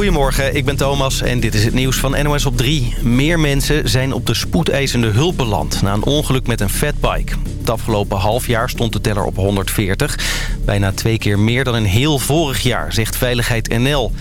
Goedemorgen, ik ben Thomas en dit is het nieuws van NOS op 3. Meer mensen zijn op de spoedeisende hulp beland na een ongeluk met een fatbike. Het afgelopen half jaar stond de teller op 140. Bijna twee keer meer dan een heel vorig jaar, zegt Veiligheid NL.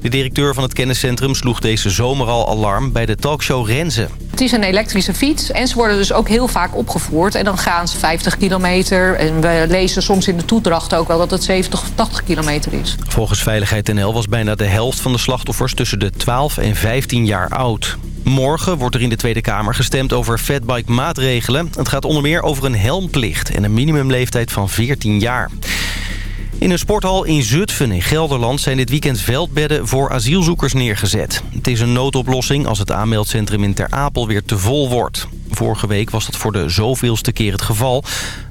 De directeur van het kenniscentrum sloeg deze zomer al alarm bij de talkshow Renze. Het is een elektrische fiets en ze worden dus ook heel vaak opgevoerd. En dan gaan ze 50 kilometer. En we lezen soms in de toedracht ook wel dat het 70 of 80 kilometer is. Volgens Veiligheid NL was bijna de helft van de slachtoffers tussen de 12 en 15 jaar oud. Morgen wordt er in de Tweede Kamer gestemd over fatbike maatregelen. Het gaat onder meer over een helmplicht en een minimumleeftijd van 14 jaar. In een sporthal in Zutphen in Gelderland zijn dit weekend veldbedden voor asielzoekers neergezet. Het is een noodoplossing als het aanmeldcentrum in Ter Apel weer te vol wordt. Vorige week was dat voor de zoveelste keer het geval.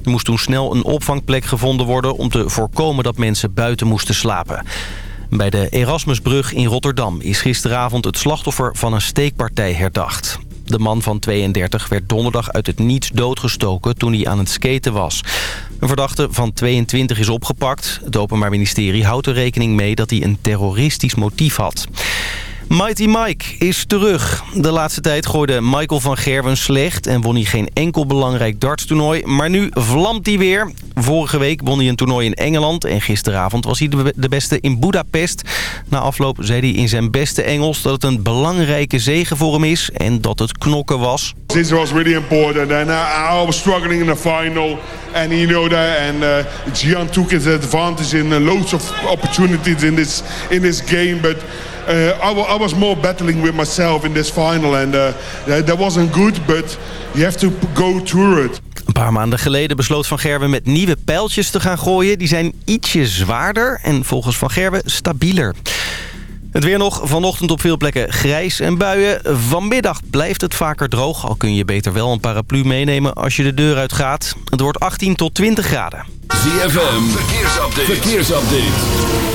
Er moest toen snel een opvangplek gevonden worden om te voorkomen dat mensen buiten moesten slapen. Bij de Erasmusbrug in Rotterdam is gisteravond het slachtoffer van een steekpartij herdacht. De man van 32 werd donderdag uit het niets doodgestoken toen hij aan het skaten was. Een verdachte van 22 is opgepakt. Het Openbaar Ministerie houdt er rekening mee dat hij een terroristisch motief had. Mighty Mike is terug. De laatste tijd gooide Michael van Gerwen slecht... en won hij geen enkel belangrijk dartstoernooi. Maar nu vlamt hij weer. Vorige week won hij een toernooi in Engeland... en gisteravond was hij de beste in Budapest. Na afloop zei hij in zijn beste Engels... dat het een belangrijke zegen voor hem is en dat het knokken was. This was really important and I, I was struggling in the final... and you know that and uh, Gian took his advantage in uh, loads of opportunities in this in this game but uh, I, I, was more battling with myself in this final and uh, that wasn't good but you have to go through it een paar maanden geleden besloot Van Gerwen met nieuwe pijltjes te gaan gooien. Die zijn ietsje zwaarder en volgens Van Gerwen stabieler. Het weer nog. Vanochtend op veel plekken grijs en buien. Vanmiddag blijft het vaker droog. Al kun je beter wel een paraplu meenemen als je de deur uit gaat. Het wordt 18 tot 20 graden. ZFM. Verkeersupdate. Verkeersupdate.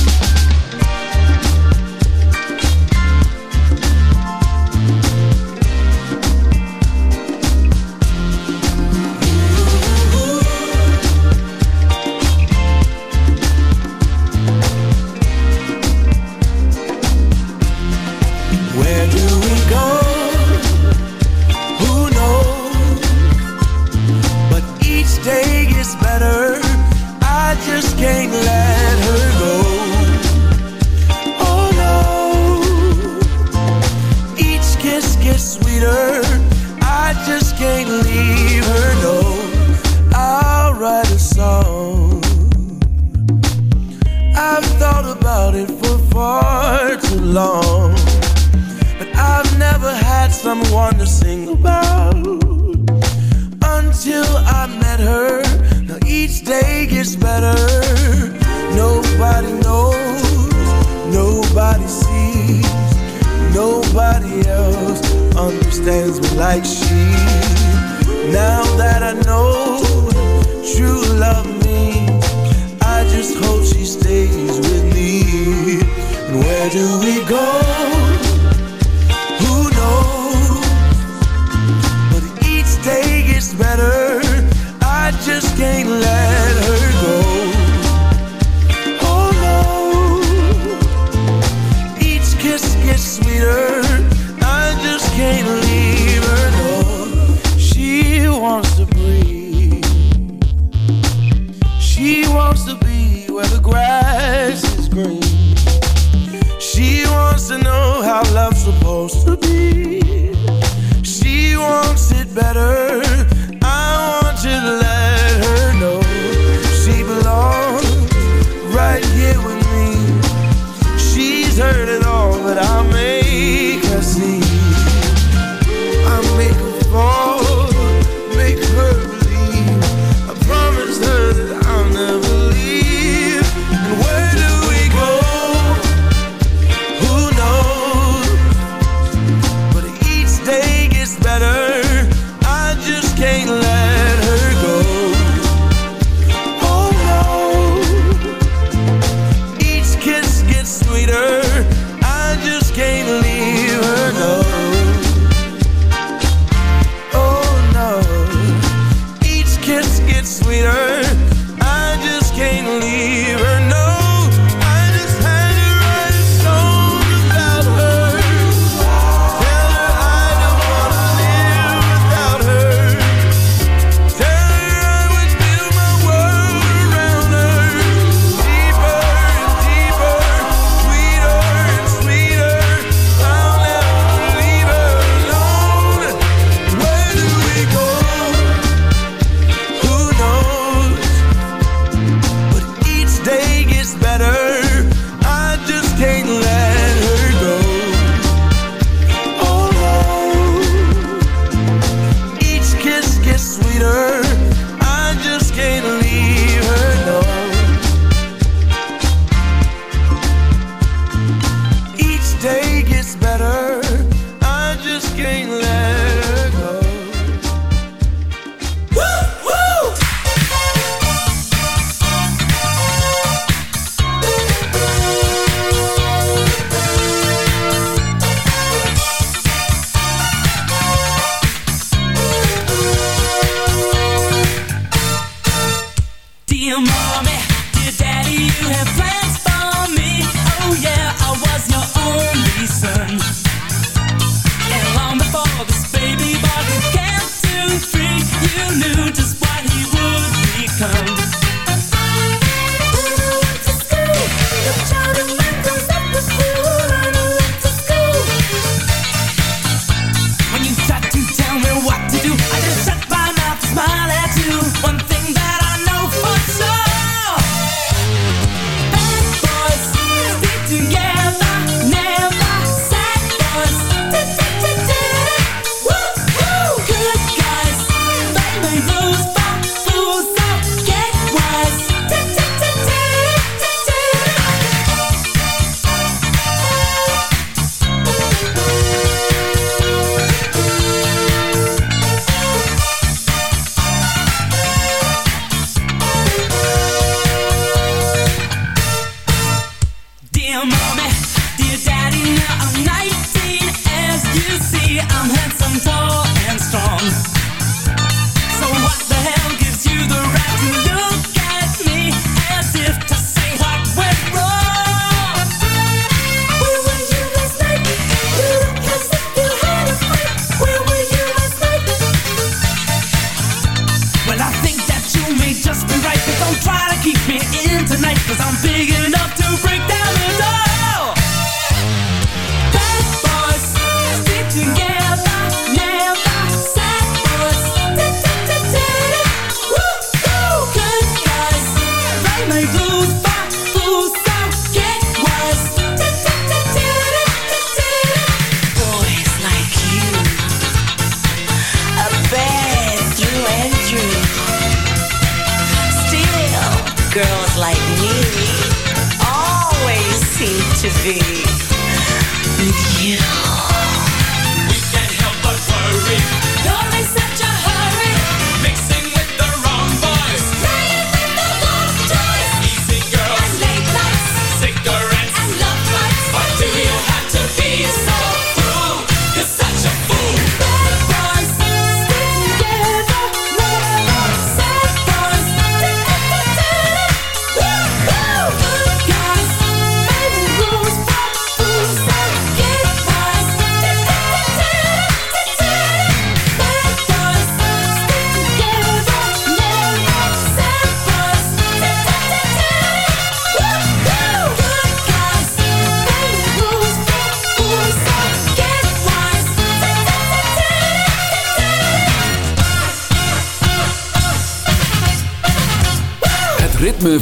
About it for far too long. But I've never had someone to sing about. Until I met her. Now each day gets better. Nobody knows. Nobody sees. Nobody else understands me like she. Now that I know True love means I just hope she stays with me And where do we go? Better.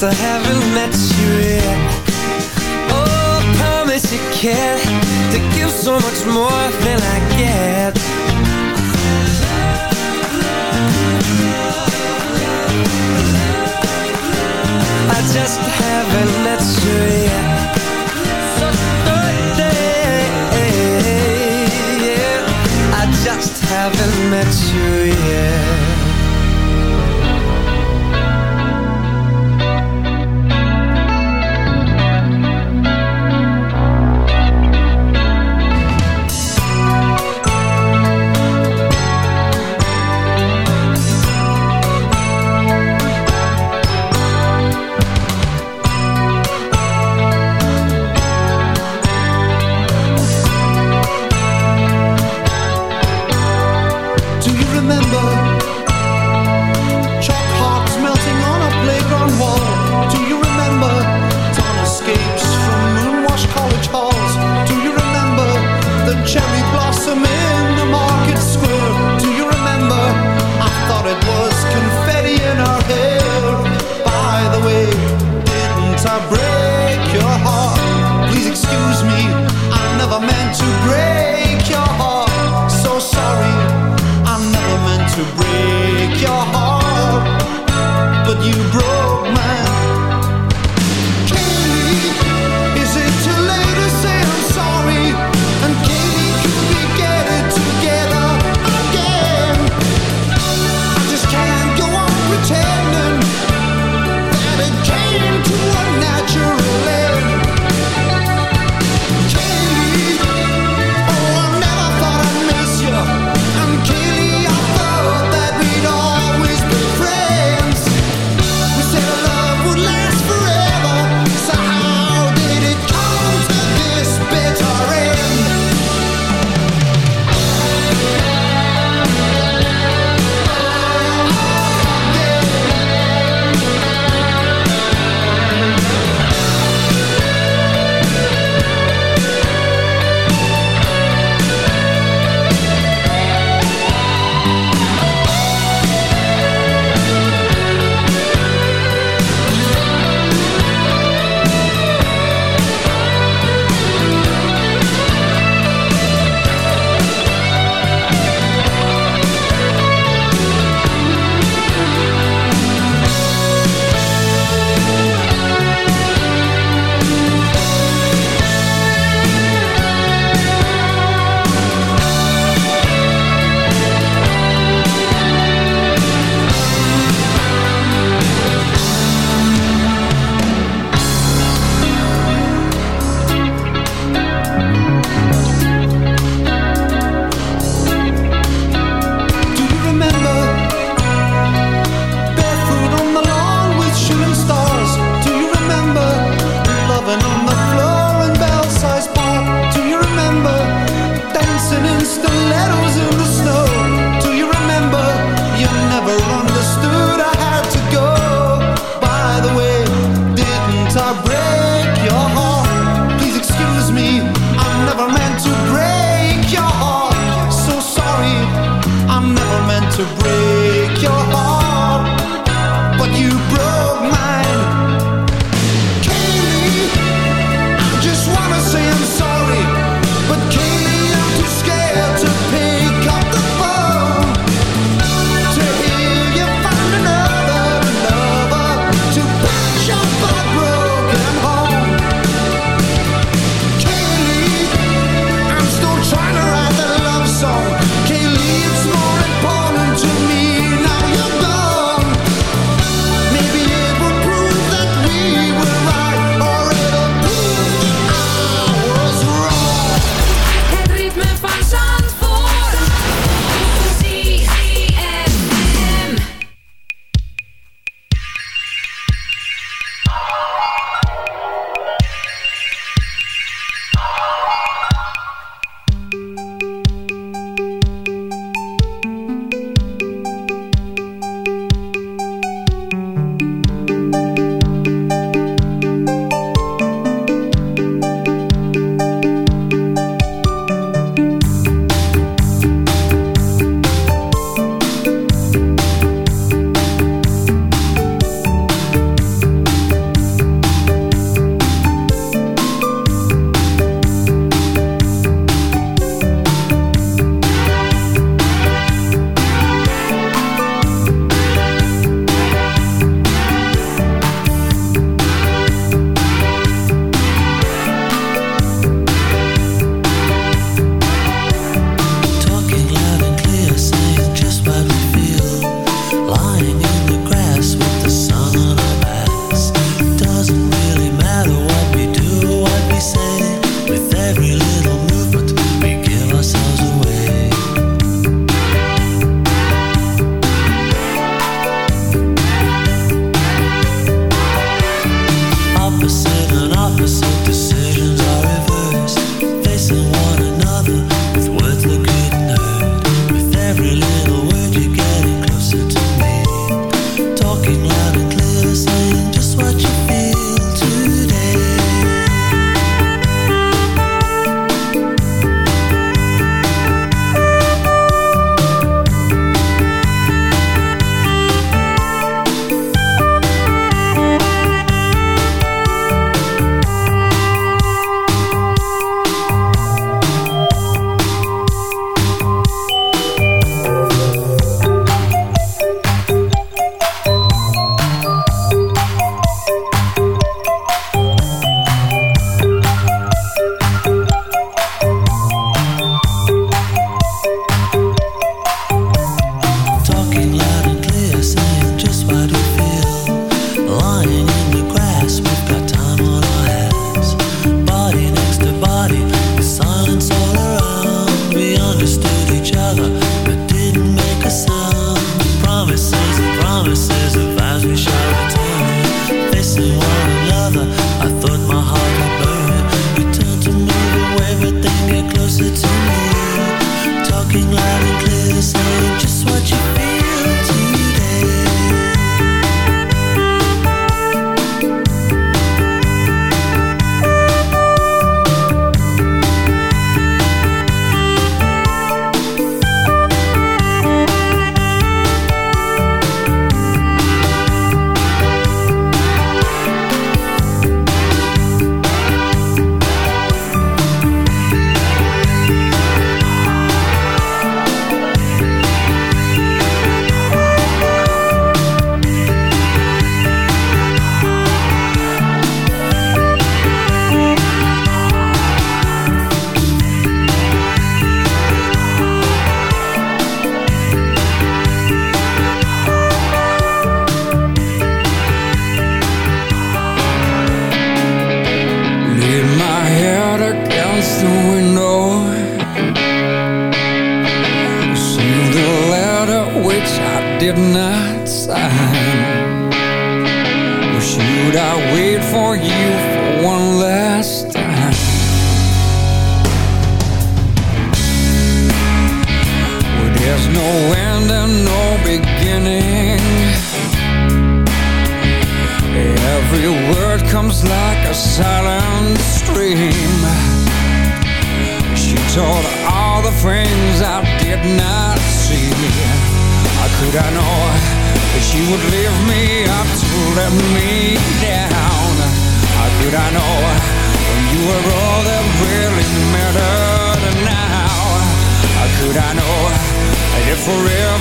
to heaven.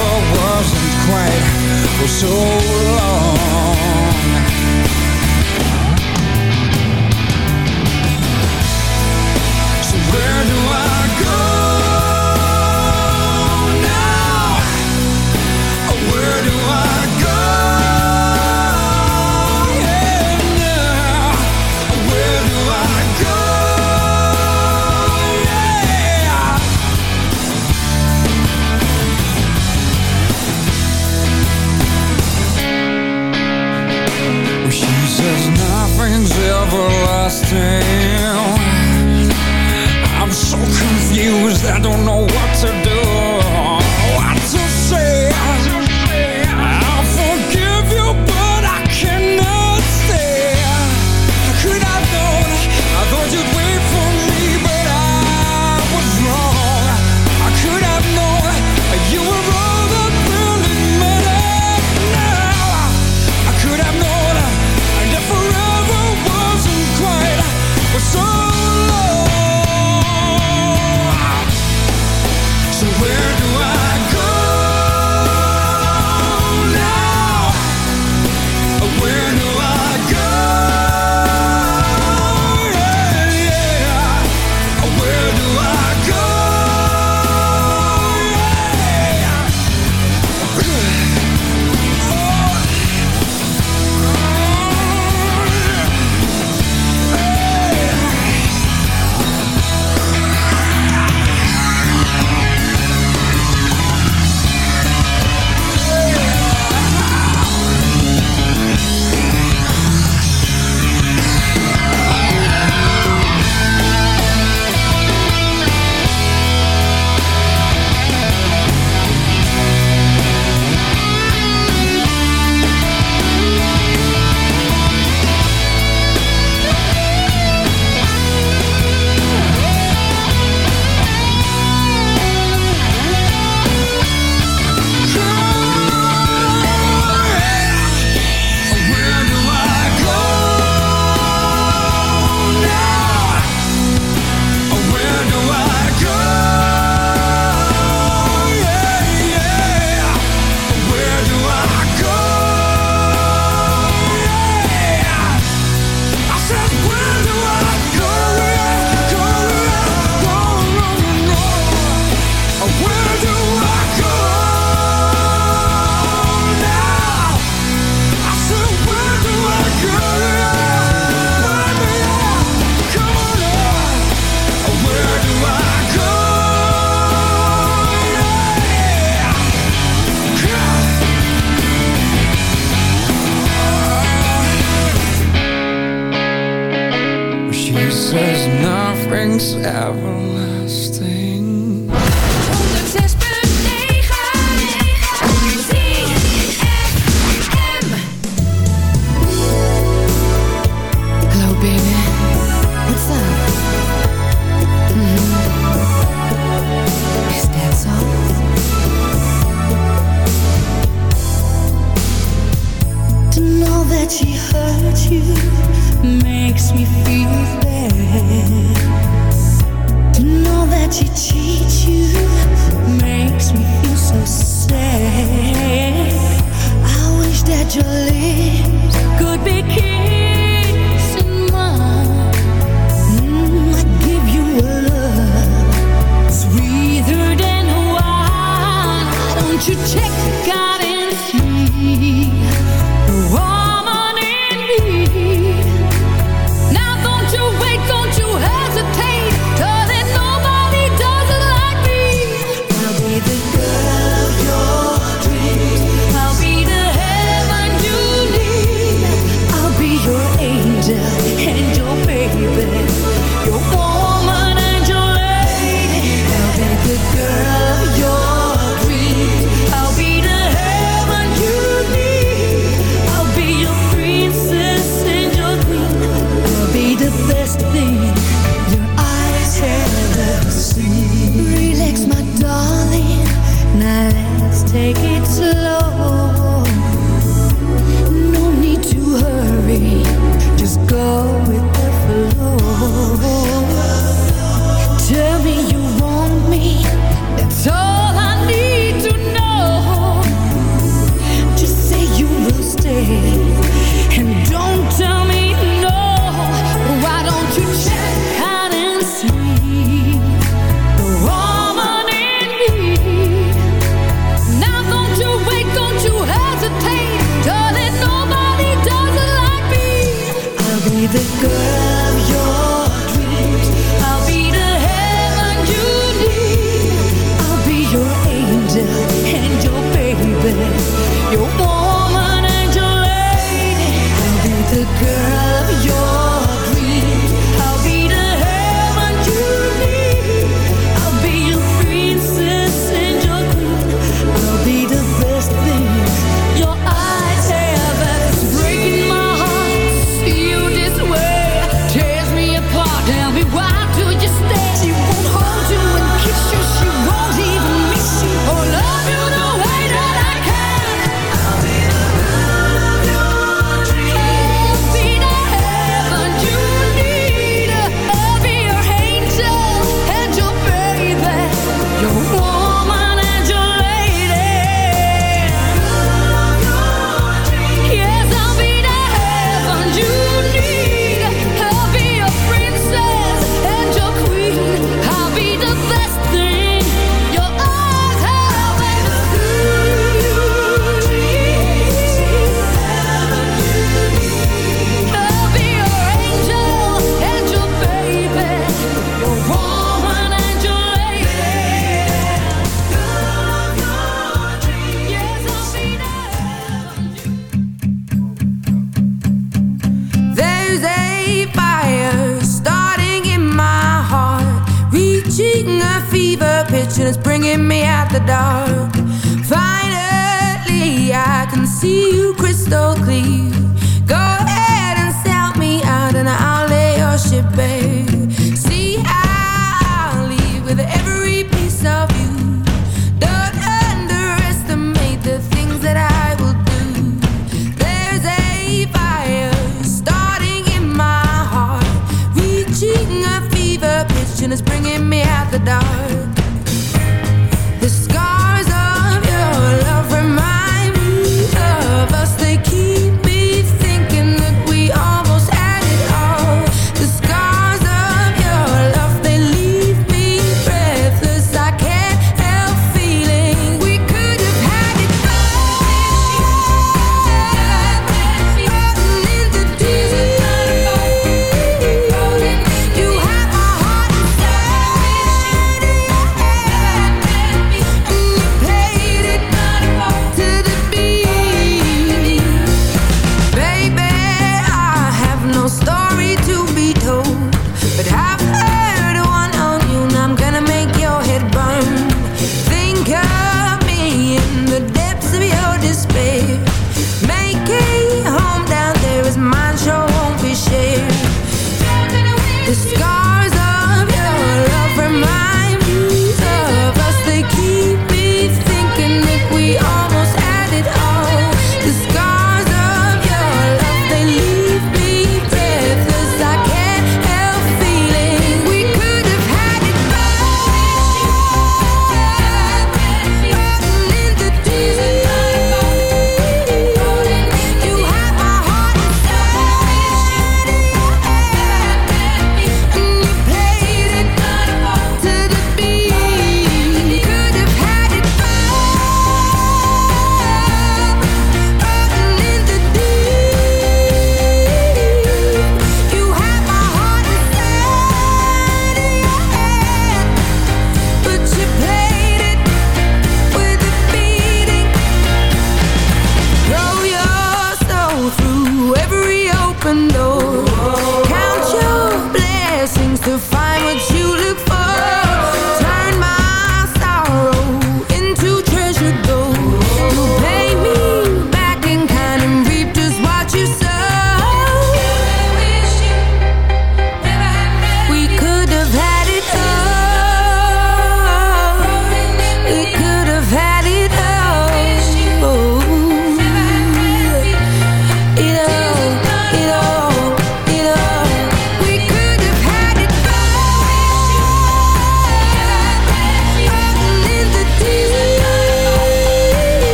Forever wasn't quite for so long?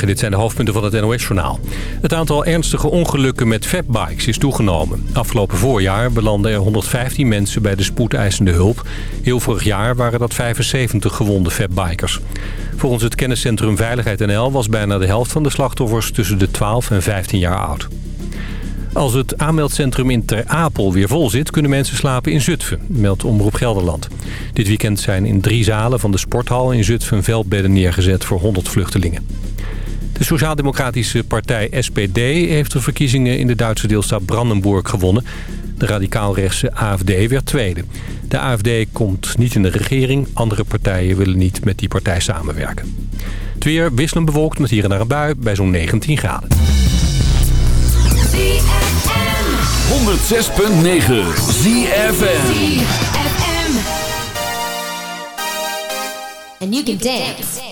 Dit zijn de hoofdpunten van het NOS-journaal. Het aantal ernstige ongelukken met fatbikes is toegenomen. Afgelopen voorjaar belanden er 115 mensen bij de spoedeisende hulp. Heel vorig jaar waren dat 75 gewonde fatbikers. Volgens het kenniscentrum Veiligheid NL was bijna de helft van de slachtoffers tussen de 12 en 15 jaar oud. Als het aanmeldcentrum in Ter Apel weer vol zit... kunnen mensen slapen in Zutphen, meldt Omroep Gelderland. Dit weekend zijn in drie zalen van de sporthal in Zutphen... veldbedden neergezet voor 100 vluchtelingen. De Sociaal-Democratische partij SPD heeft de verkiezingen... in de Duitse deelstaat Brandenburg gewonnen. De radicaalrechtse AFD werd tweede. De AFD komt niet in de regering. Andere partijen willen niet met die partij samenwerken. Het weer wisselend bewolkt met hier en daar een bui bij zo'n 19 graden. 106.9 ZFM. And you can dance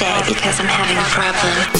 today because I'm having a problem.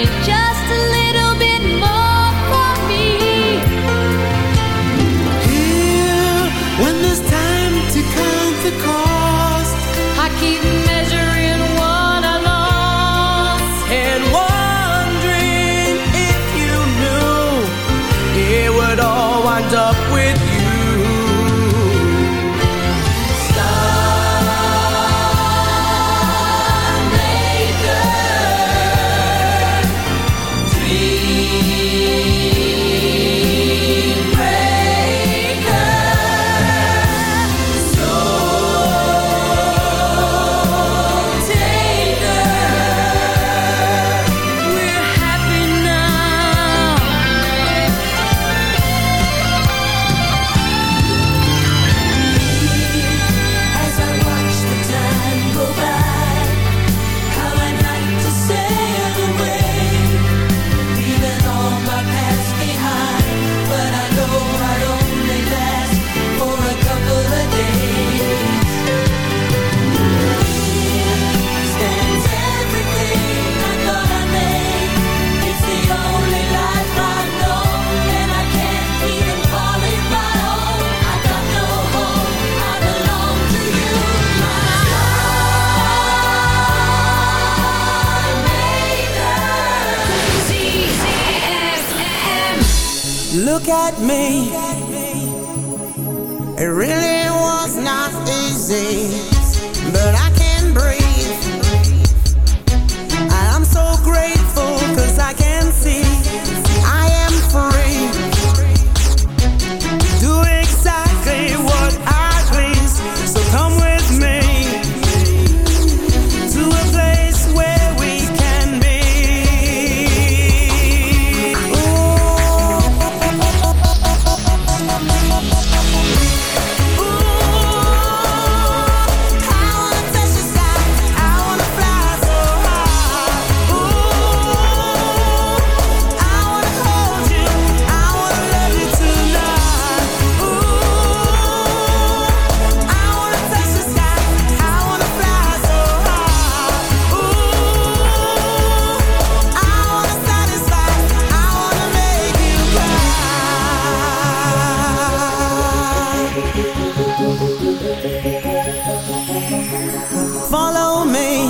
Follow me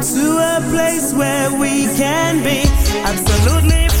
to a place where we can be absolutely.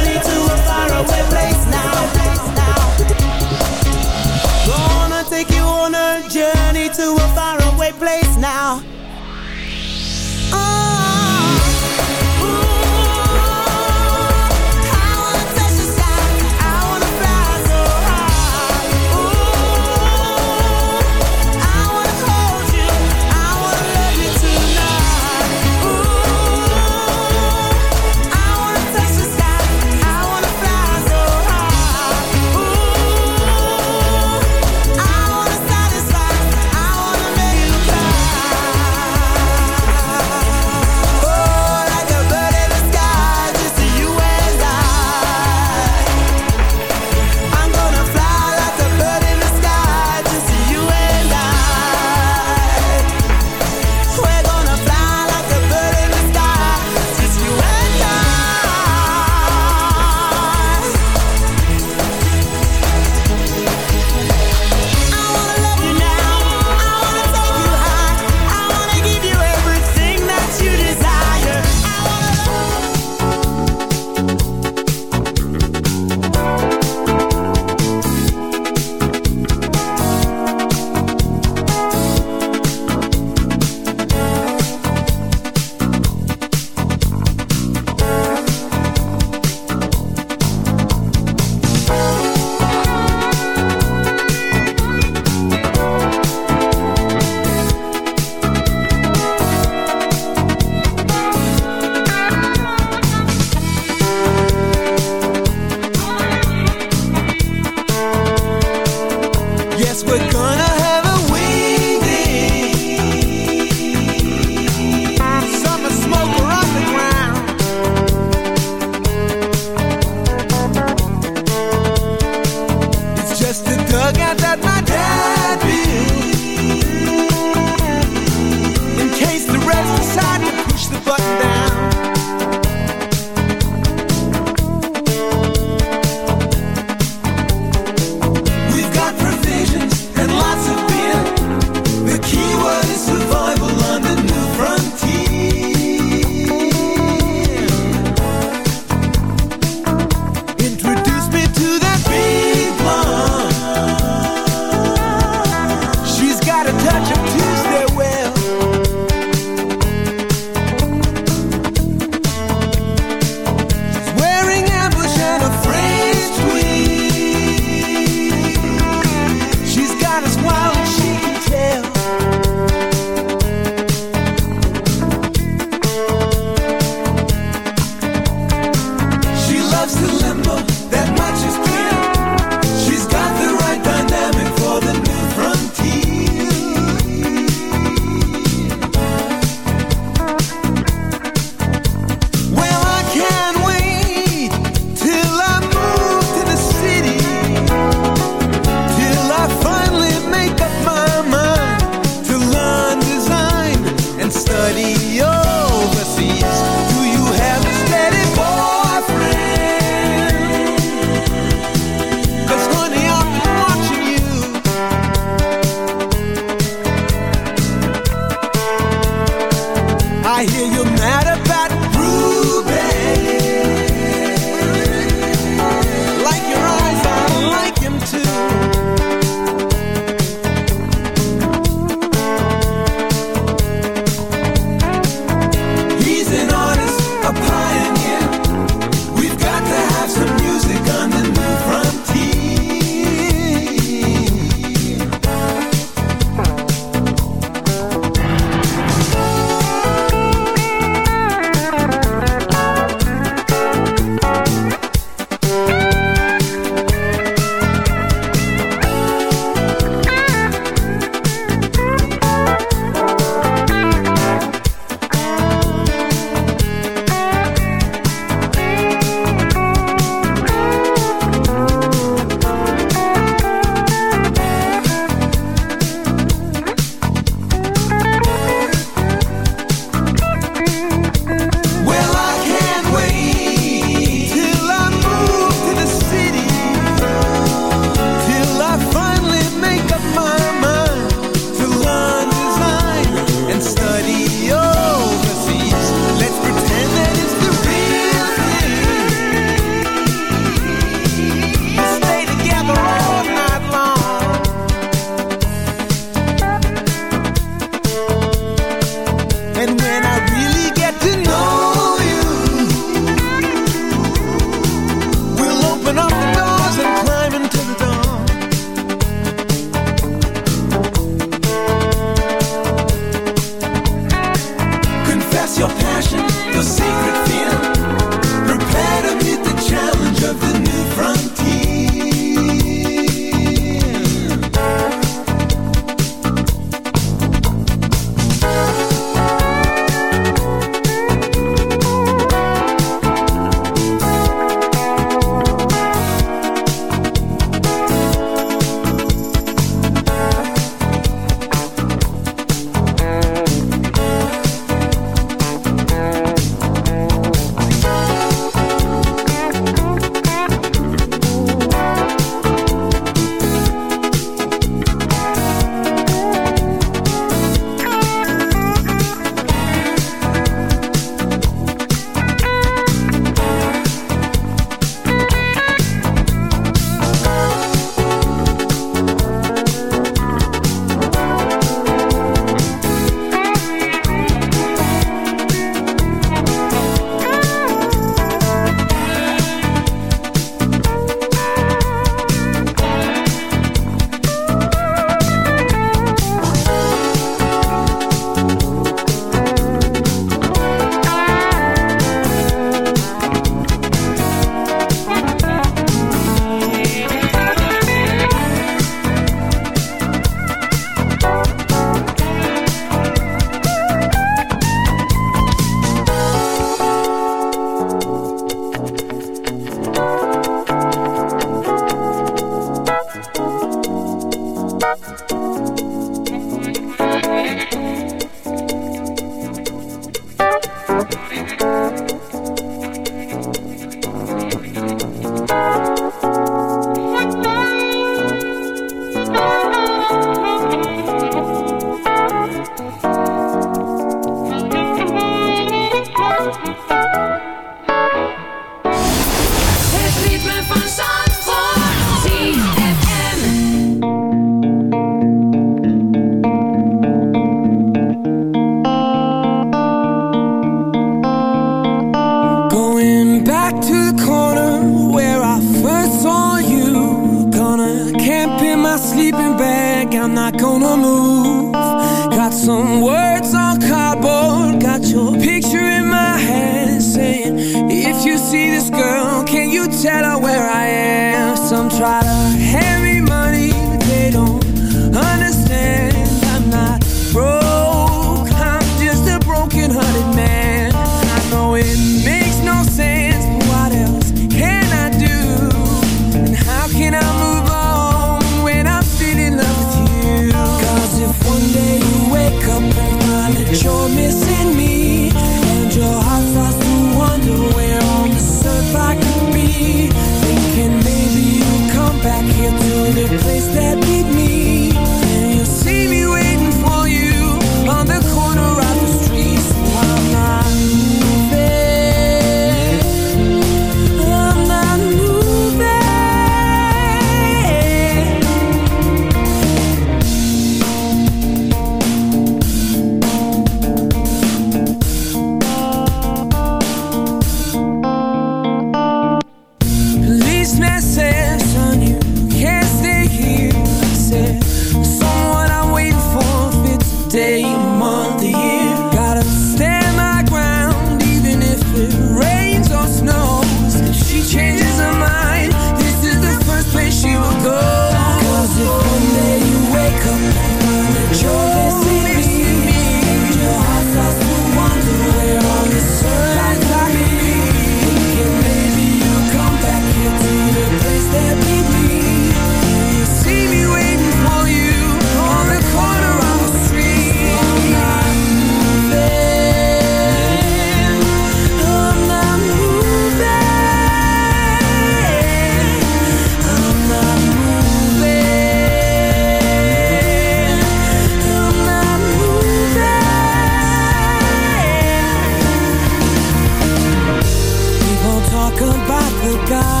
The God